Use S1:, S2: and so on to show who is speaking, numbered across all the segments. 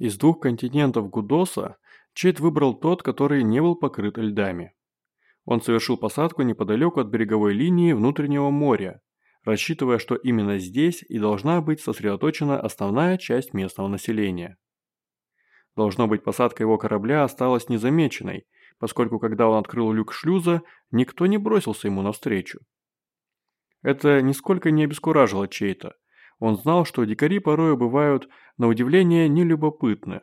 S1: Из двух континентов Гудоса Чейд выбрал тот, который не был покрыт льдами. Он совершил посадку неподалеку от береговой линии внутреннего моря, рассчитывая, что именно здесь и должна быть сосредоточена основная часть местного населения. Должно быть, посадка его корабля осталась незамеченной, поскольку когда он открыл люк шлюза, никто не бросился ему навстречу. Это нисколько не обескуражило Чейта. Он знал, что дикари порою бывают, на удивление, нелюбопытны.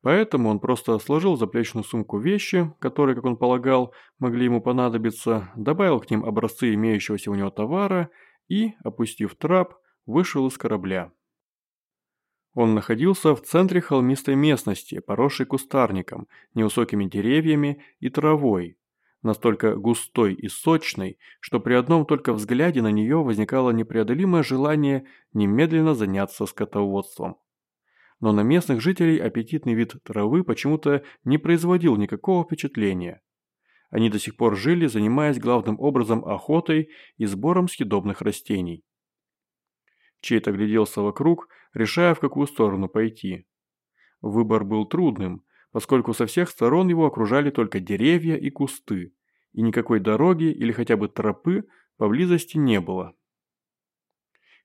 S1: Поэтому он просто сложил в заплечную сумку вещи, которые, как он полагал, могли ему понадобиться, добавил к ним образцы имеющегося у него товара и, опустив трап, вышел из корабля. Он находился в центре холмистой местности, поросшей кустарником, невысокими деревьями и травой, настолько густой и сочной, что при одном только взгляде на нее возникало непреодолимое желание немедленно заняться скотоводством. Но на местных жителей аппетитный вид травы почему-то не производил никакого впечатления. Они до сих пор жили, занимаясь главным образом охотой и сбором съедобных растений. Чейт огляделся вокруг, решая, в какую сторону пойти. Выбор был трудным, поскольку со всех сторон его окружали только деревья и кусты, и никакой дороги или хотя бы тропы поблизости не было.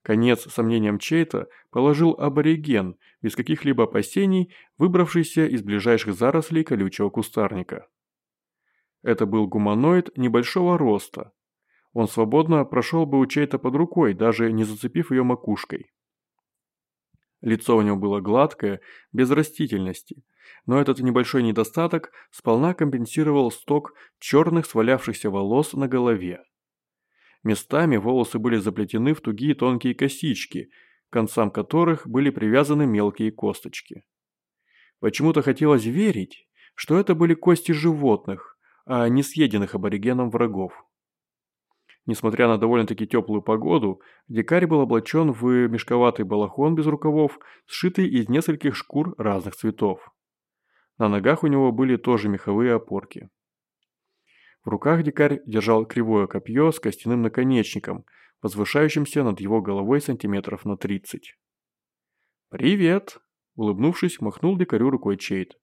S1: Конец сомнениям чей-то положил абориген, без каких-либо опасений, выбравшийся из ближайших зарослей колючего кустарника. Это был гуманоид небольшого роста. Он свободно прошел бы у чей-то под рукой, даже не зацепив ее макушкой. Лицо у него было гладкое, без растительности, но этот небольшой недостаток сполна компенсировал сток черных свалявшихся волос на голове. Местами волосы были заплетены в тугие тонкие косички, к концам которых были привязаны мелкие косточки. Почему-то хотелось верить, что это были кости животных, а не съеденных аборигеном врагов. Несмотря на довольно-таки теплую погоду, дикарь был облачен в мешковатый балахон без рукавов, сшитый из нескольких шкур разных цветов. На ногах у него были тоже меховые опорки. В руках дикарь держал кривое копье с костяным наконечником, возвышающимся над его головой сантиметров на тридцать. «Привет!» – улыбнувшись, махнул дикарю рукой Чейд.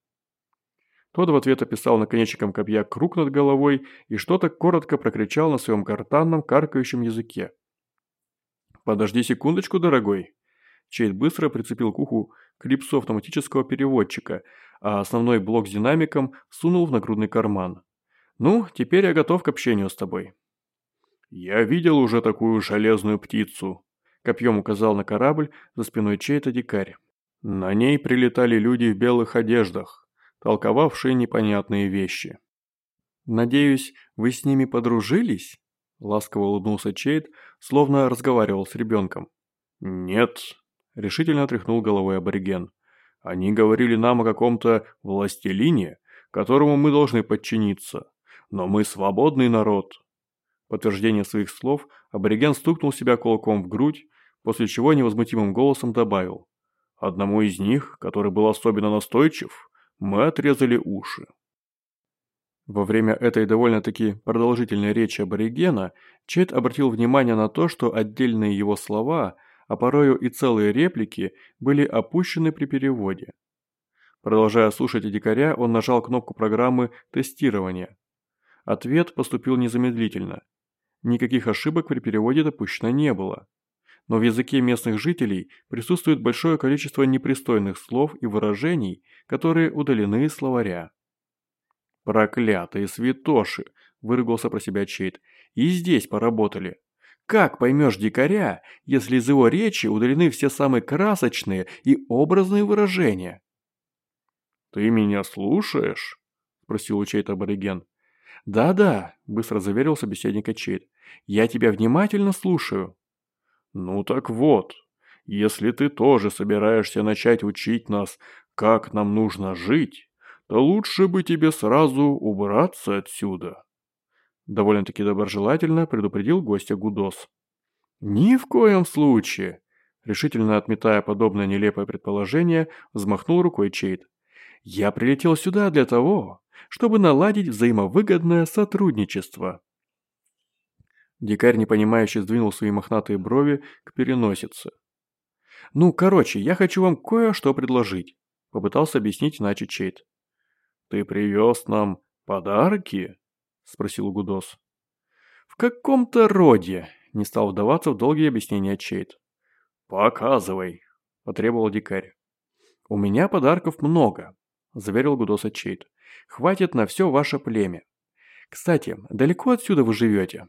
S1: Тот в ответ описал наконечником копья круг над головой и что-то коротко прокричал на своем гортанном каркающем языке. «Подожди секундочку, дорогой!» Чейд быстро прицепил к уху клипсу автоматического переводчика, а основной блок с динамиком сунул в нагрудный карман. «Ну, теперь я готов к общению с тобой». «Я видел уже такую железную птицу», – копьем указал на корабль за спиной чей-то дикарь. «На ней прилетали люди в белых одеждах, толковавшие непонятные вещи». «Надеюсь, вы с ними подружились?» – ласково улыбнулся Чейд, словно разговаривал с ребенком. «Нет», – решительно тряхнул головой абориген. «Они говорили нам о каком-то властелине, которому мы должны подчиниться но мы свободный народ». Подтверждение своих слов абориген стукнул себя кулаком в грудь, после чего невозмутимым голосом добавил. «Одному из них, который был особенно настойчив, мы отрезали уши». Во время этой довольно-таки продолжительной речи аборигена Чет обратил внимание на то, что отдельные его слова, а порою и целые реплики, были опущены при переводе. Продолжая слушать дикаря, он нажал кнопку программы тестирования. Ответ поступил незамедлительно. Никаких ошибок при переводе допущено не было. Но в языке местных жителей присутствует большое количество непристойных слов и выражений, которые удалены из словаря. «Проклятые святоши!» – выругался про себя Чейд. «И здесь поработали. Как поймешь дикаря, если из его речи удалены все самые красочные и образные выражения?» «Ты меня слушаешь?» – спросил у Чейд абориген. «Да-да», – быстро заверил собеседника Чейд. «Я тебя внимательно слушаю». «Ну так вот, если ты тоже собираешься начать учить нас, как нам нужно жить, то лучше бы тебе сразу убраться отсюда». Довольно-таки доброжелательно предупредил гостя Гудос. «Ни в коем случае!» Решительно отметая подобное нелепое предположение, взмахнул рукой Чейд. «Я прилетел сюда для того, чтобы наладить взаимовыгодное сотрудничество. Дикарь, непонимающе, сдвинул свои мохнатые брови к переносице. «Ну, короче, я хочу вам кое-что предложить». – попытался объяснить иначе Чейт. «Ты привез нам подарки?» – спросил Гудос. «В каком-то роде», – не стал вдаваться в долгие объяснения Чейт. «Показывай», – потребовал дикарь. «У меня подарков много», – заверил Гудоса Чейт. «Хватит на все ваше племя. Кстати, далеко отсюда вы живете?»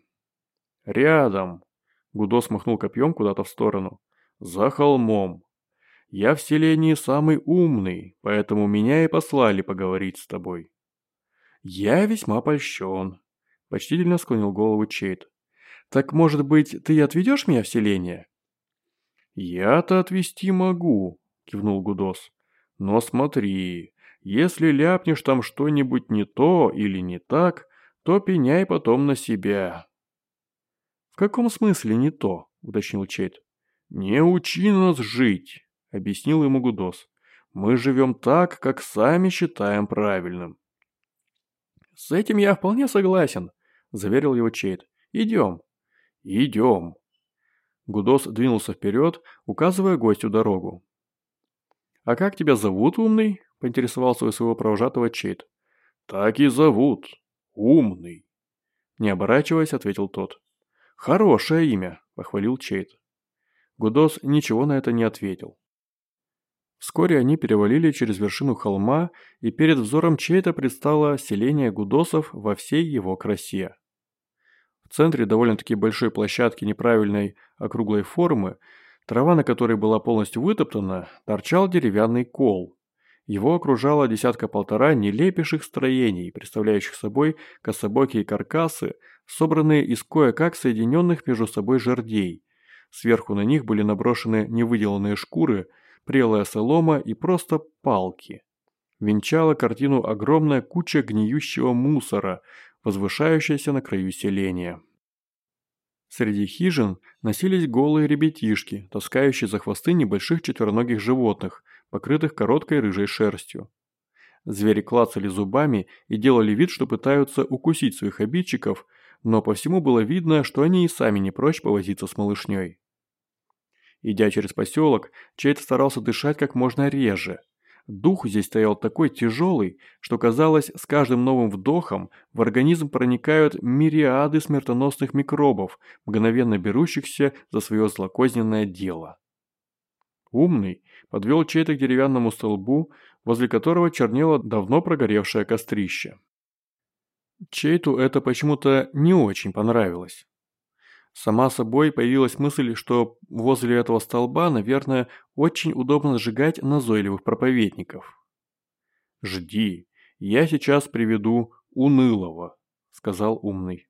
S1: «Рядом», – Гудос махнул копьем куда-то в сторону. «За холмом. Я в селении самый умный, поэтому меня и послали поговорить с тобой». «Я весьма польщен», – почтительно склонил голову Чейт. «Так, может быть, ты отведешь меня в селение?» «Я-то отвезти могу», – кивнул Гудос. «Но смотри, если ляпнешь там что-нибудь не то или не так, то пеняй потом на себя». «В каком смысле не то?» – уточнил Чейт. «Не учи нас жить», – объяснил ему Гудос. «Мы живем так, как сами считаем правильным». «С этим я вполне согласен», – заверил его Чейт. «Идем». «Идем». Гудос двинулся вперед, указывая гостю дорогу. «А как тебя зовут, умный?» – поинтересовался у своего провожатого Чейт. «Так и зовут. Умный». Не оборачиваясь, ответил тот. «Хорошее имя», – похвалил Чейт. Гудос ничего на это не ответил. Вскоре они перевалили через вершину холма, и перед взором чей-то предстало селение гудосов во всей его красе. В центре довольно-таки большой площадки неправильной округлой формы, трава на которой была полностью вытоптана, торчал деревянный кол. Его окружало десятка-полтора нелепейших строений, представляющих собой кособокие каркасы, собранные из кое-как соединенных между собой жердей. Сверху на них были наброшены невыделанные шкуры – прелая солома и просто палки. Венчала картину огромная куча гниющего мусора, возвышающаяся на краю селения. Среди хижин носились голые ребятишки, таскающие за хвосты небольших четвероногих животных, покрытых короткой рыжей шерстью. Звери клацали зубами и делали вид, что пытаются укусить своих обидчиков, но по всему было видно, что они и сами не прочь повозиться с малышней. Идя через поселок, Чейт старался дышать как можно реже. Дух здесь стоял такой тяжелый, что казалось, с каждым новым вдохом в организм проникают мириады смертоносных микробов, мгновенно берущихся за свое злокозненное дело. Умный подвел Чейта к деревянному столбу, возле которого чернело давно прогоревшее кострище. Чейту это почему-то не очень понравилось. Сама собой появилась мысль, что возле этого столба, наверное, очень удобно сжигать назойливых проповедников. «Жди, я сейчас приведу унылого», – сказал умный.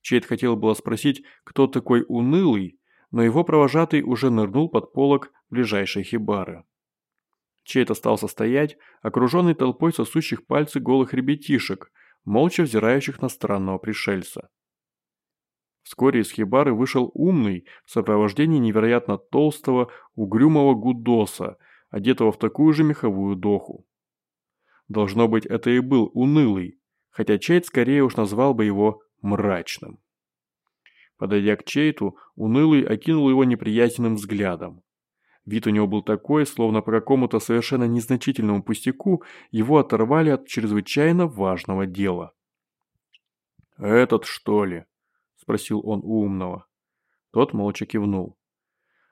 S1: Чейд хотел было спросить, кто такой унылый, но его провожатый уже нырнул под полок ближайшей хибары. Чейд остался стоять, окруженный толпой сосущих пальцы голых ребятишек, молча взирающих на странного пришельца. Вскоре из хибары вышел умный в сопровождении невероятно толстого, угрюмого гудоса, одетого в такую же меховую доху. Должно быть, это и был унылый, хотя Чейт скорее уж назвал бы его мрачным. Подойдя к Чейту, унылый окинул его неприязненным взглядом. Вид у него был такой, словно по какому-то совершенно незначительному пустяку его оторвали от чрезвычайно важного дела. «Этот, что ли?» спросил он у умного. Тот молча кивнул.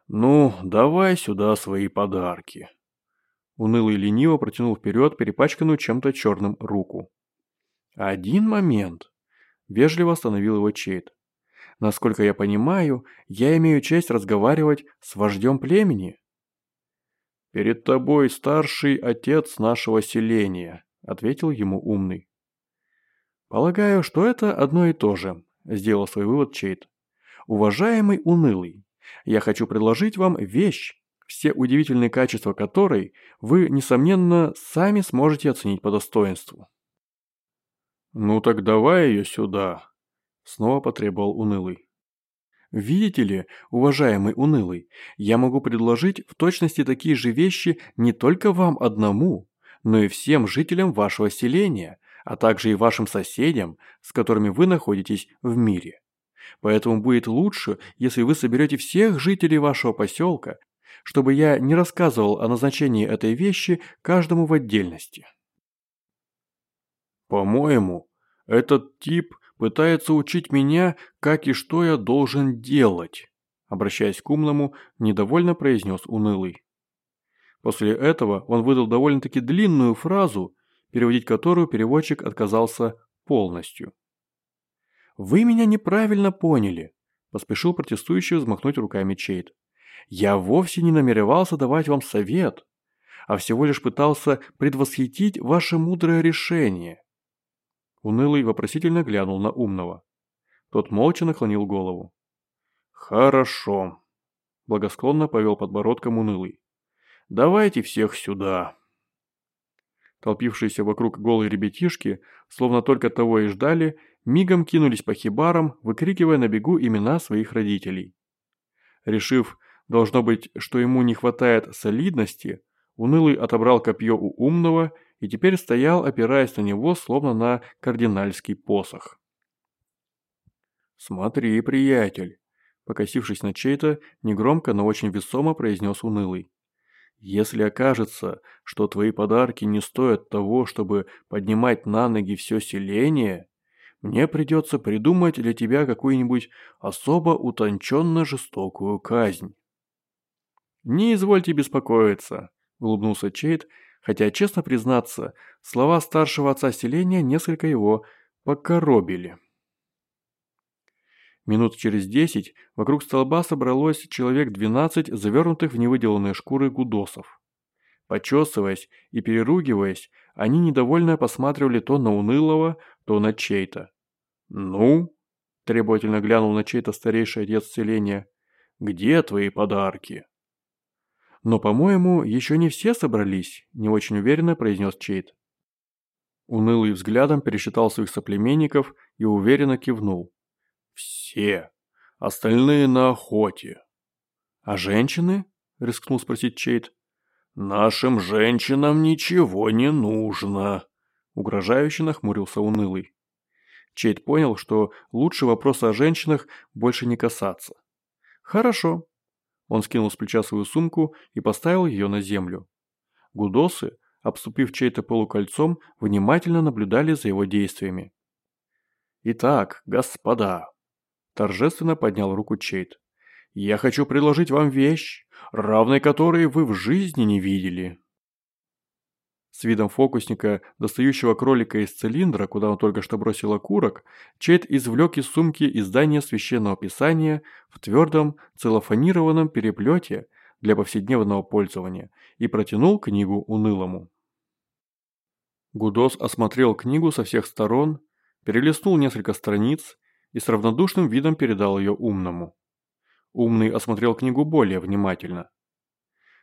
S1: «Ну, давай сюда свои подарки». Унылый лениво протянул вперед перепачканную чем-то черным руку. «Один момент», – вежливо остановил его Чейд. «Насколько я понимаю, я имею честь разговаривать с вождем племени». «Перед тобой старший отец нашего селения», – ответил ему умный. «Полагаю, что это одно и то же», – сделал свой вывод Чейт. «Уважаемый унылый, я хочу предложить вам вещь, все удивительные качества которой вы, несомненно, сами сможете оценить по достоинству». «Ну так давай ее сюда», – снова потребовал унылый. Видите ли, уважаемый унылый, я могу предложить в точности такие же вещи не только вам одному, но и всем жителям вашего селения, а также и вашим соседям, с которыми вы находитесь в мире. Поэтому будет лучше, если вы соберете всех жителей вашего поселка, чтобы я не рассказывал о назначении этой вещи каждому в отдельности. По-моему, этот тип пытается учить меня, как и что я должен делать, обращаясь к умному, недовольно произнес унылый. После этого он выдал довольно-таки длинную фразу, переводить которую переводчик отказался полностью. «Вы меня неправильно поняли», – поспешил протестующий взмахнуть руками Чейд. «Я вовсе не намеревался давать вам совет, а всего лишь пытался предвосхитить ваше мудрое решение». Унылый вопросительно глянул на умного. Тот молча наклонил голову. «Хорошо», – благосклонно повел подбородком унылый. «Давайте всех сюда». Толпившиеся вокруг голые ребятишки, словно только того и ждали, мигом кинулись по хибарам, выкрикивая на бегу имена своих родителей. Решив, должно быть, что ему не хватает солидности, Унылый отобрал копье у умного и теперь стоял, опираясь на него, словно на кардинальский посох. «Смотри, приятель!» Покосившись на чей-то, негромко, но очень весомо произнес Унылый. Если окажется, что твои подарки не стоят того, чтобы поднимать на ноги все селение, мне придется придумать для тебя какую-нибудь особо утонченно жестокую казнь. «Не извольте беспокоиться», – улыбнулся Чейд, хотя, честно признаться, слова старшего отца селения несколько его покоробили. Минут через десять вокруг столба собралось человек двенадцать завернутых в невыделанные шкуры гудосов. Почесываясь и переругиваясь, они недовольно посматривали то на унылого, то на чей-то. «Ну?» – требовательно глянул на чей-то старейший отец селения. «Где твои подарки?» «Но, по-моему, еще не все собрались», – не очень уверенно произнес Чейт. Унылый взглядом пересчитал своих соплеменников и уверенно кивнул. «Все. Остальные на охоте». «А женщины?» – рискнул спросить Чейт. «Нашим женщинам ничего не нужно», – угрожающе нахмурился унылый. Чейт понял, что лучше вопроса о женщинах больше не касаться. «Хорошо». Он скинул с плеча свою сумку и поставил ее на землю. Гудосы, обступив чей-то полукольцом, внимательно наблюдали за его действиями. «Итак, господа», Торжественно поднял руку Чейт. «Я хочу предложить вам вещь, равной которой вы в жизни не видели». С видом фокусника, достающего кролика из цилиндра, куда он только что бросил окурок, Чейт извлек из сумки издание священного писания в твердом целлофанированном переплете для повседневного пользования и протянул книгу унылому. Гудос осмотрел книгу со всех сторон, перелистнул несколько страниц и с равнодушным видом передал ее умному. Умный осмотрел книгу более внимательно.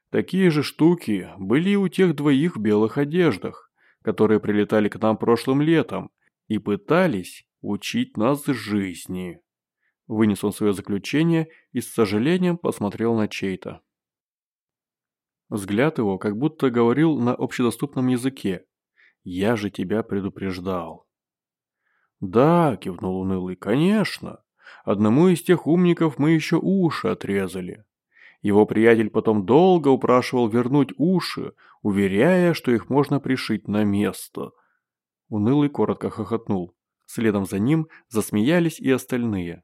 S1: Такие же штуки были и у тех двоих в белых одеждах, которые прилетали к нам прошлым летом и пытались учить нас жизни. Вынес он свое заключение и с сожалением посмотрел на чей-то. Взгляд его как будто говорил на общедоступном языке. «Я же тебя предупреждал». «Да», – кивнул унылый, – «конечно. Одному из тех умников мы еще уши отрезали». Его приятель потом долго упрашивал вернуть уши, уверяя, что их можно пришить на место. Унылый коротко хохотнул. Следом за ним засмеялись и остальные.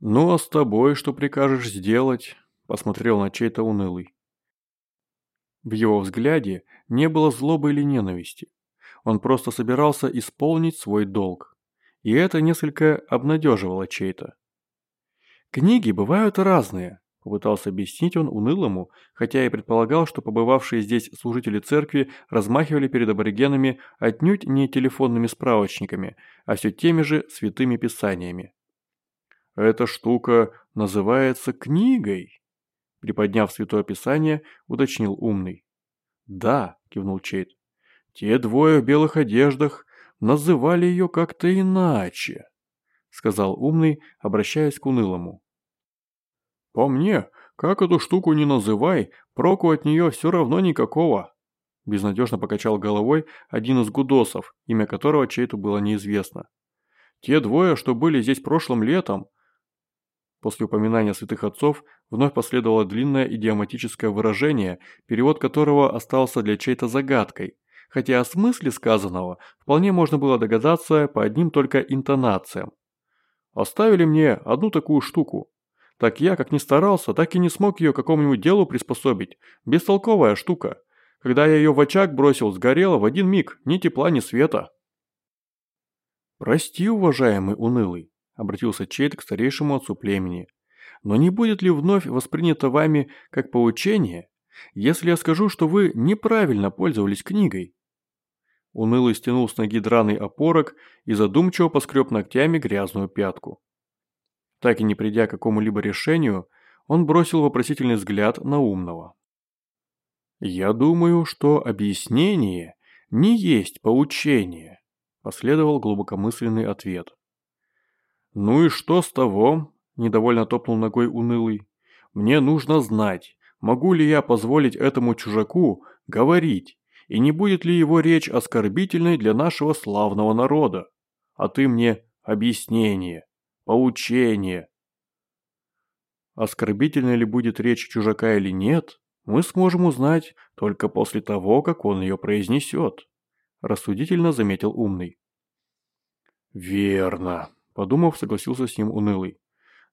S1: «Ну а с тобой что прикажешь сделать?» – посмотрел на чей-то унылый. В его взгляде не было злобы или ненависти. Он просто собирался исполнить свой долг. И это несколько обнадеживало чей-то. «Книги бывают разные», – попытался объяснить он унылому, хотя и предполагал, что побывавшие здесь служители церкви размахивали перед аборигенами отнюдь не телефонными справочниками, а все теми же святыми писаниями. «Эта штука называется книгой», – приподняв святое писание, уточнил умный. «Да», – кивнул Чейт. Те двое в белых одеждах называли ее как-то иначе, сказал умный, обращаясь к унылому. По мне, как эту штуку не называй, проку от нее все равно никакого. Безнадежно покачал головой один из гудосов, имя которого чей-то было неизвестно. Те двое, что были здесь прошлым летом, После упоминания святых отцов вновь последовало длинное идиоматическое выражение, перевод которого остался для чей-то загадкой, хотя о смысле сказанного вполне можно было догадаться по одним только интонациям. «Оставили мне одну такую штуку. Так я, как ни старался, так и не смог ее какому-нибудь делу приспособить. Бестолковая штука. Когда я ее в очаг бросил, сгорела в один миг, ни тепла, ни света». «Прости, уважаемый унылый», – обратился Чейд к старейшему отцу племени. «Но не будет ли вновь воспринято вами как поучение, если я скажу, что вы неправильно пользовались книгой?» Унылый стянул с ноги драный опорок и задумчиво поскреб ногтями грязную пятку. Так и не придя к какому-либо решению, он бросил вопросительный взгляд на умного. «Я думаю, что объяснение не есть поучение», – последовал глубокомысленный ответ. «Ну и что с того?» – недовольно топнул ногой унылый. «Мне нужно знать, могу ли я позволить этому чужаку говорить, и не будет ли его речь оскорбительной для нашего славного народа? А ты мне объяснение, поучение». Оскорбительной ли будет речь чужака или нет, мы сможем узнать только после того, как он ее произнесет», – рассудительно заметил умный. «Верно», Подумав, согласился с ним унылый.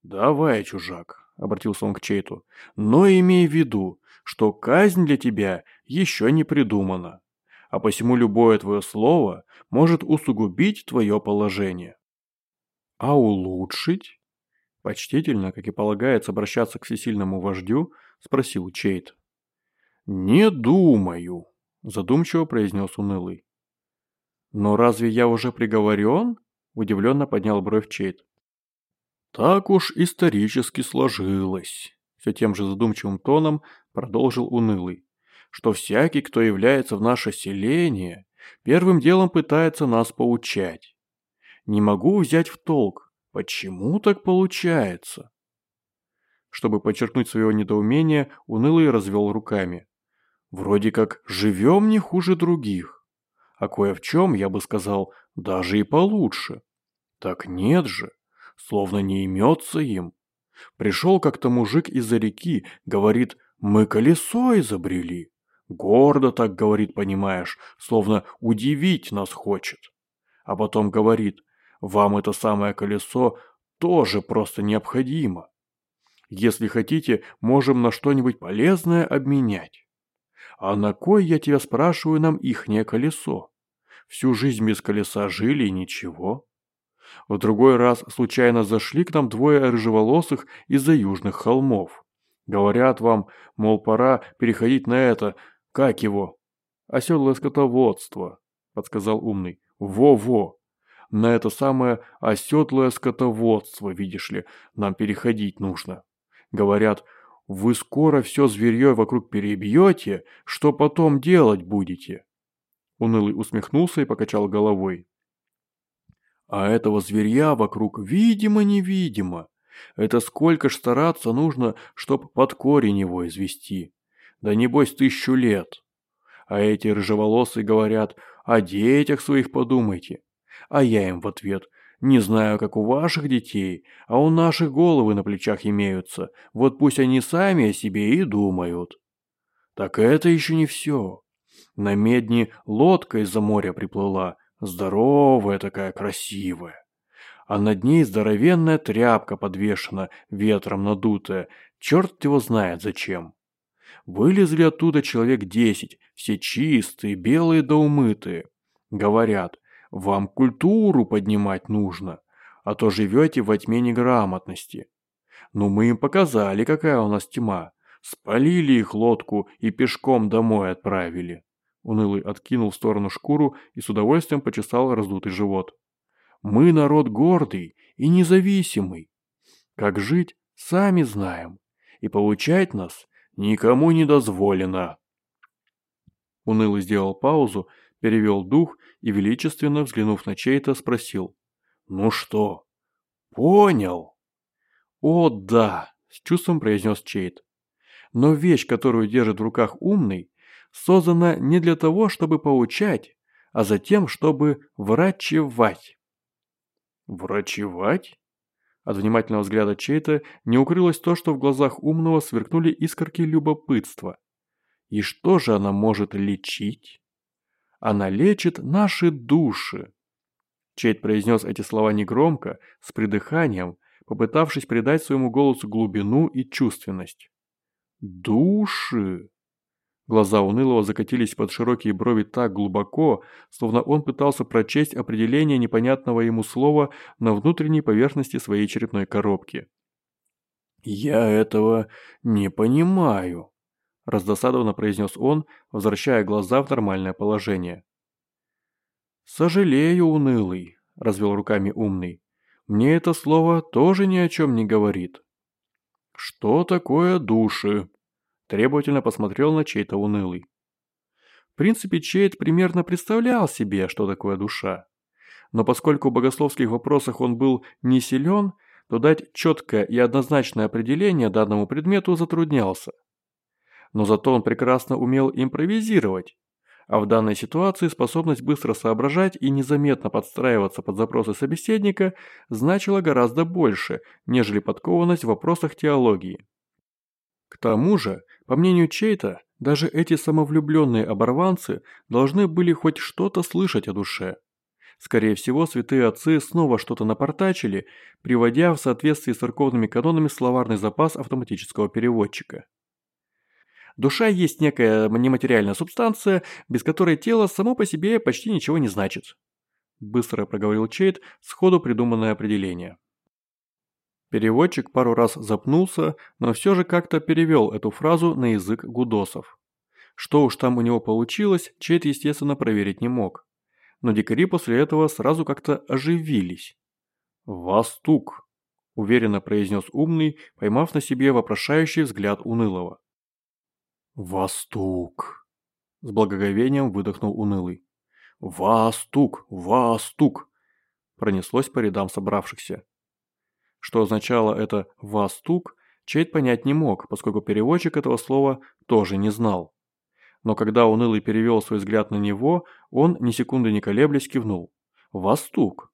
S1: «Давай, чужак», — обратился он к Чейту, — «но имей в виду, что казнь для тебя еще не придумана, а посему любое твое слово может усугубить твое положение». «А улучшить?» Почтительно, как и полагается обращаться к всесильному вождю, спросил Чейт. «Не думаю», – задумчиво произнес унылый. «Но разве я уже приговорен?» Удивленно поднял бровь Чейт. «Так уж исторически сложилось», – все тем же задумчивым тоном продолжил унылый, «что всякий, кто является в наше селение, первым делом пытается нас поучать. Не могу взять в толк, почему так получается?» Чтобы подчеркнуть свое недоумение, унылый развел руками. «Вроде как живем не хуже других, а кое в чем, я бы сказал, даже и получше. Так нет же, словно не имется им. Пришел как-то мужик из-за реки, говорит, мы колесо изобрели. Гордо так говорит, понимаешь, словно удивить нас хочет. А потом говорит, вам это самое колесо тоже просто необходимо. Если хотите, можем на что-нибудь полезное обменять. А на кой, я тебя спрашиваю, нам ихнее колесо? Всю жизнь без колеса жили и ничего. В другой раз случайно зашли к нам двое рыжеволосых из-за южных холмов. Говорят вам, мол, пора переходить на это, как его? Оседлое скотоводство, подсказал умный. Во-во! На это самое оседлое скотоводство, видишь ли, нам переходить нужно. Говорят, вы скоро все зверье вокруг перебьете, что потом делать будете? Унылый усмехнулся и покачал головой. А этого зверья вокруг видимо-невидимо. Это сколько ж стараться нужно, чтоб под корень его извести. Да небось тысячу лет. А эти рыжеволосые говорят, о детях своих подумайте. А я им в ответ, не знаю, как у ваших детей, а у наших головы на плечах имеются. Вот пусть они сами о себе и думают. Так это еще не все. На медне лодка из-за моря приплыла, здоровая такая, красивая. А над ней здоровенная тряпка подвешена, ветром надутая, черт его знает зачем. Вылезли оттуда человек десять, все чистые, белые да умытые. Говорят, вам культуру поднимать нужно, а то живете во тьме неграмотности. Ну мы им показали, какая у нас тьма. Спалили их лодку и пешком домой отправили. Унылый откинул в сторону шкуру и с удовольствием почесал раздутый живот. «Мы народ гордый и независимый. Как жить, сами знаем, и получать нас никому не дозволено». Унылый сделал паузу, перевел дух и, величественно взглянув на чей-то, спросил. «Ну что, понял?» «О, да!» – с чувством произнес Чейт. «Но вещь, которую держит в руках умный, создана не для того, чтобы поучать, а затем, чтобы врачевать. Врачевать? От внимательного взгляда чей-то не укрылось то, что в глазах умного сверкнули искорки любопытства. И что же она может лечить? Она лечит наши души. Чейт произнес эти слова негромко, с придыханием, попытавшись придать своему голосу глубину и чувственность. Души! Глаза унылого закатились под широкие брови так глубоко, словно он пытался прочесть определение непонятного ему слова на внутренней поверхности своей черепной коробки. «Я этого не понимаю», – раздосадованно произнес он, возвращая глаза в нормальное положение. «Сожалею, унылый», – развел руками умный. «Мне это слово тоже ни о чем не говорит». «Что такое души?» Требовательно посмотрел на чей-то унылый. В принципе, Чейт примерно представлял себе, что такое душа. Но поскольку в богословских вопросах он был не силен, то дать четкое и однозначное определение данному предмету затруднялся. Но зато он прекрасно умел импровизировать, а в данной ситуации способность быстро соображать и незаметно подстраиваться под запросы собеседника значила гораздо больше, нежели подкованность в вопросах теологии. К тому же, по мнению Чейта, даже эти самовлюбленные оборванцы должны были хоть что-то слышать о душе. Скорее всего, святые отцы снова что-то напортачили, приводя в соответствии с церковными канонами словарный запас автоматического переводчика. Душа есть некая нематериальная субстанция, без которой тело само по себе почти ничего не значит. Быстро проговорил Чейт, сходу придуманное определение. Переводчик пару раз запнулся, но все же как-то перевел эту фразу на язык гудосов. Что уж там у него получилось, Чейт, естественно, проверить не мог. Но дикари после этого сразу как-то оживились. «Востук», – уверенно произнес умный, поймав на себе вопрошающий взгляд унылого. «Востук», – с благоговением выдохнул унылый. «Востук, Востук», – пронеслось по рядам собравшихся. Что означало это «востук», Чейд понять не мог, поскольку переводчик этого слова тоже не знал. Но когда Унылый перевел свой взгляд на него, он, ни секунды не колеблясь, кивнул. «Востук».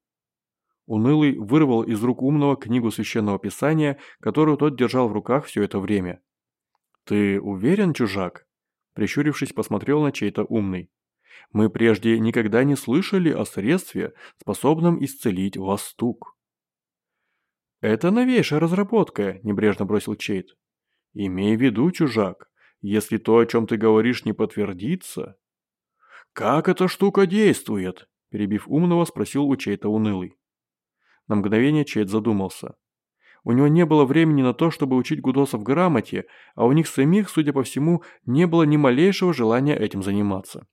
S1: Унылый вырвал из рук умного книгу священного писания, которую тот держал в руках все это время. «Ты уверен, чужак?» Прищурившись, посмотрел на чей-то умный. «Мы прежде никогда не слышали о средстве, способном исцелить востук». «Это новейшая разработка», – небрежно бросил Чейт. «Имей в виду, чужак, если то, о чем ты говоришь, не подтвердится...» «Как эта штука действует?» – перебив умного, спросил у Чейта унылый. На мгновение Чейт задумался. У него не было времени на то, чтобы учить гудосов грамоте, а у них самих, судя по всему, не было ни малейшего желания этим заниматься.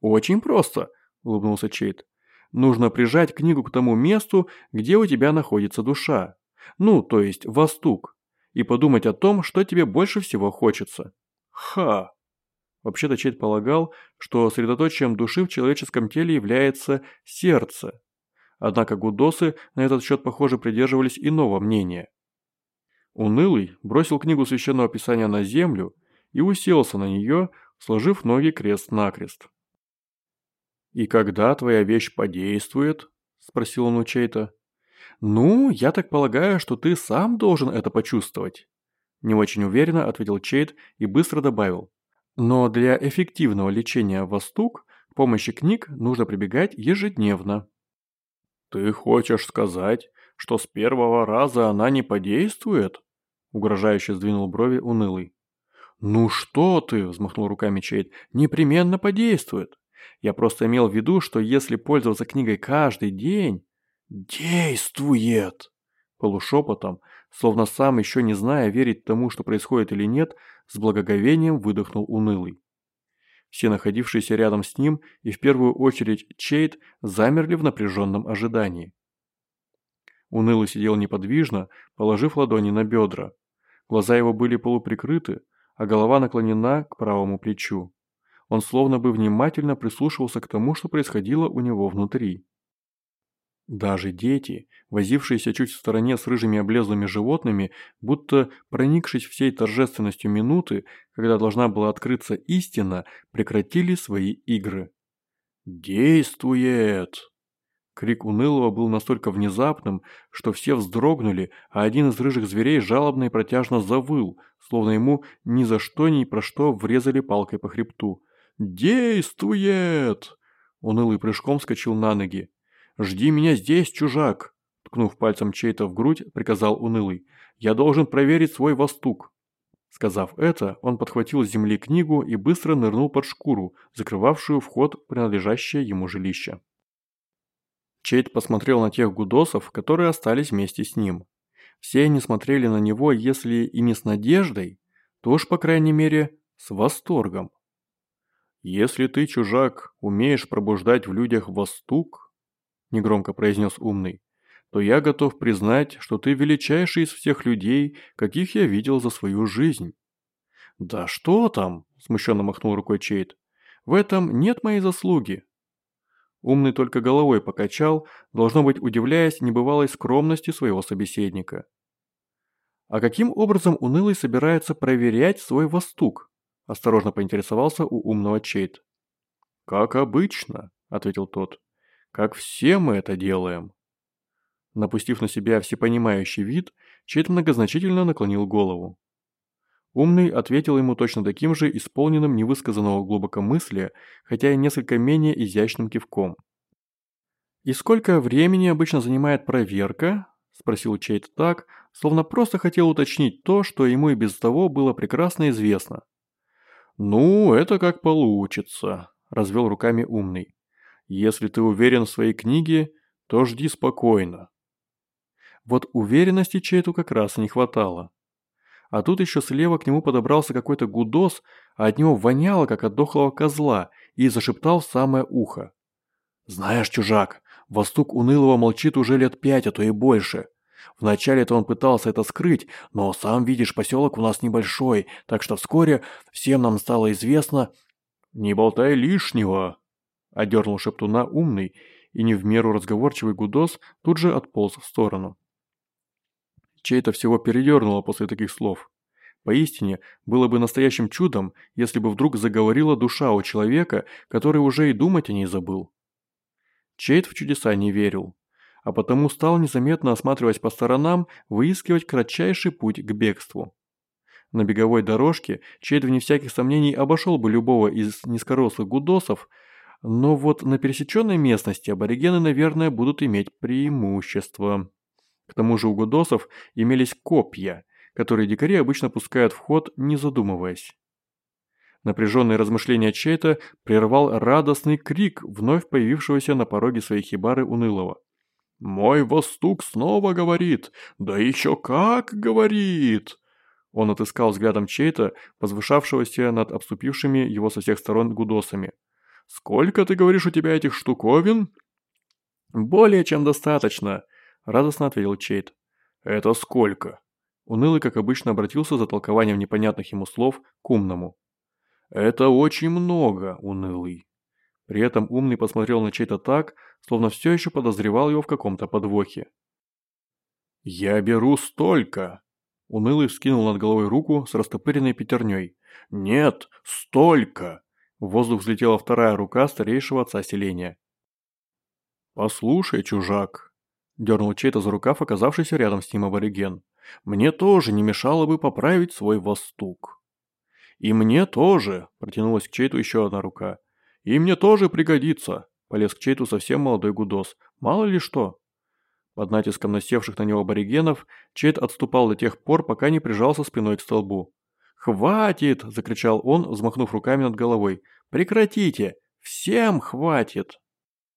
S1: «Очень просто», – улыбнулся Чейт. Нужно прижать книгу к тому месту, где у тебя находится душа. Ну, то есть востук. И подумать о том, что тебе больше всего хочется. Ха! Вообще-то Чейд полагал, что средоточием души в человеческом теле является сердце. Однако гудосы на этот счет, похоже, придерживались иного мнения. Унылый бросил книгу священного писания на землю и уселся на нее, сложив ноги крест-накрест. «И когда твоя вещь подействует?» – спросил он у чей-то. «Ну, я так полагаю, что ты сам должен это почувствовать». Не очень уверенно ответил Чейд и быстро добавил. «Но для эффективного лечения востук помощи книг нужно прибегать ежедневно». «Ты хочешь сказать, что с первого раза она не подействует?» Угрожающе сдвинул брови унылый. «Ну что ты!» – взмахнул руками Чейд. «Непременно подействует. Я просто имел в виду, что если пользоваться книгой каждый день... Действует! Полушепотом, словно сам еще не зная, верить тому, что происходит или нет, с благоговением выдохнул унылый. Все находившиеся рядом с ним и в первую очередь Чейд замерли в напряженном ожидании. Унылый сидел неподвижно, положив ладони на бедра. Глаза его были полуприкрыты, а голова наклонена к правому плечу. Он словно бы внимательно прислушивался к тому, что происходило у него внутри. Даже дети, возившиеся чуть в стороне с рыжими облезлыми животными, будто проникшись всей торжественностью минуты, когда должна была открыться истина, прекратили свои игры. «Действует!» Крик унылого был настолько внезапным, что все вздрогнули, а один из рыжих зверей жалобно и протяжно завыл, словно ему ни за что ни про что врезали палкой по хребту. «Действует!» Унылый прыжком скочил на ноги. «Жди меня здесь, чужак!» Ткнув пальцем чей-то в грудь, приказал Унылый. «Я должен проверить свой востук!» Сказав это, он подхватил с земли книгу и быстро нырнул под шкуру, закрывавшую вход принадлежащее ему жилище. Чейд посмотрел на тех гудосов, которые остались вместе с ним. Все они смотрели на него, если и не с надеждой, то уж, по крайней мере, с восторгом. «Если ты, чужак, умеешь пробуждать в людях востук», – негромко произнес умный, – то я готов признать, что ты величайший из всех людей, каких я видел за свою жизнь. «Да что там?» – смущенно махнул рукой Чейд. «В этом нет моей заслуги. Умный только головой покачал, должно быть удивляясь небывалой скромности своего собеседника. «А каким образом Унылый собирается проверять свой востук?» – осторожно поинтересовался у умного Чейт. «Как обычно», – ответил тот. «Как все мы это делаем». Напустив на себя всепонимающий вид, Чейт многозначительно наклонил голову. Умный ответил ему точно таким же исполненным невысказанного глубокомыслия, хотя и несколько менее изящным кивком. «И сколько времени обычно занимает проверка?» – спросил Чейт так, словно просто хотел уточнить то, что ему и без того было прекрасно известно. «Ну, это как получится», – развел руками умный. «Если ты уверен в своей книге, то жди спокойно». Вот уверенности Чейту как раз не хватало. А тут еще слева к нему подобрался какой-то гудос, а от него воняло, как от дохлого козла, и зашептал в самое ухо. «Знаешь, чужак, Восток унылого молчит уже лет пять, а то и больше. Вначале-то он пытался это скрыть, но, сам видишь, поселок у нас небольшой, так что вскоре всем нам стало известно...» «Не болтай лишнего!» – одернул шептуна умный, и не в меру разговорчивый гудос тут же отполз в сторону. Чей-то всего передернуло после таких слов. Поистине, было бы настоящим чудом, если бы вдруг заговорила душа у человека, который уже и думать о ней забыл. Чейт в чудеса не верил, а потому стал незаметно осматриваясь по сторонам, выискивать кратчайший путь к бегству. На беговой дорожке Чейд вне всяких сомнений обошел бы любого из низкорослых гудосов, но вот на пересеченной местности аборигены, наверное, будут иметь преимущество. К тому же у гудосов имелись копья, которые дикари обычно пускают в ход, не задумываясь. Напряженные размышления Чейта прервал радостный крик вновь появившегося на пороге своей хибары унылого. «Мой востук снова говорит! Да еще как говорит!» Он отыскал взглядом Чейта, возвышавшегося над обступившими его со всех сторон гудосами. «Сколько, ты говоришь, у тебя этих штуковин?» «Более чем достаточно», – радостно ответил Чейт. «Это сколько?» Унылый, как обычно, обратился за толкованием непонятных ему слов к умному. «Это очень много, Унылый». При этом умный посмотрел на Чейта так, словно все еще подозревал его в каком-то подвохе. «Я беру столько!» Унылый вскинул над головой руку с растопыренной пятерней. «Нет, столько!» В воздух взлетела вторая рука старейшего отца селения. «Послушай, чужак», Дернул чей-то за рукав оказавшийся рядом с ним абориген. «Мне тоже не мешало бы поправить свой востук». «И мне тоже», – протянулась к чейту еще одна рука. «И мне тоже пригодится», – полез к чейту совсем молодой гудос. «Мало ли что». Под натиском насевших на него аборигенов Чейт отступал до тех пор, пока не прижался спиной к столбу. «Хватит!» – закричал он, взмахнув руками над головой. «Прекратите! Всем хватит!»